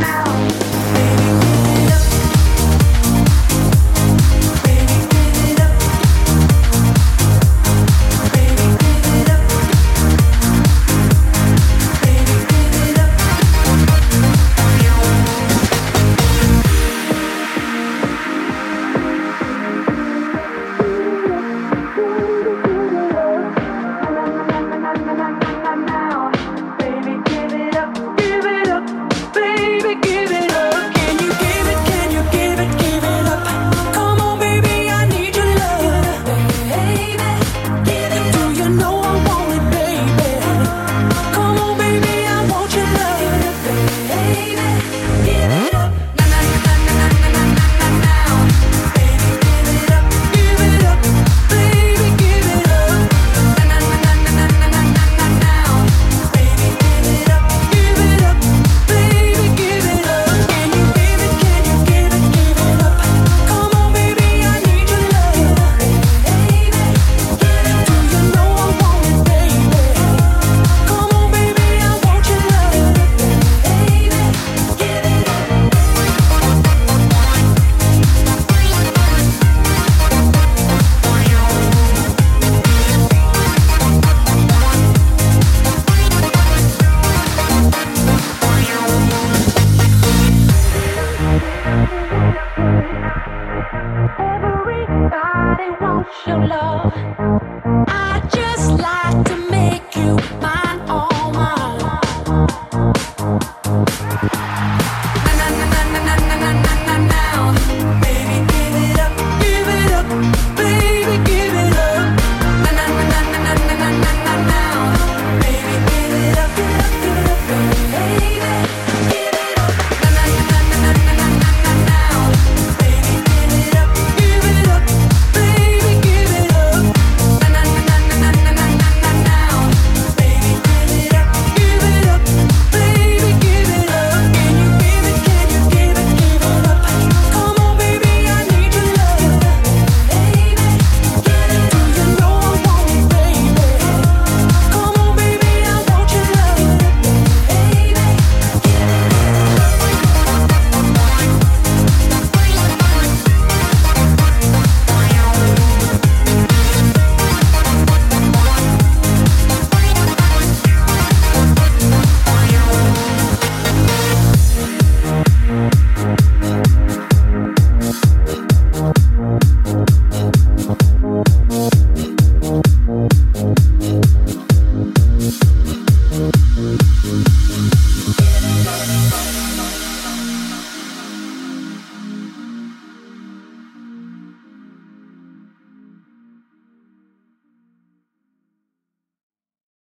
now. Everybody wants your love. I just like to.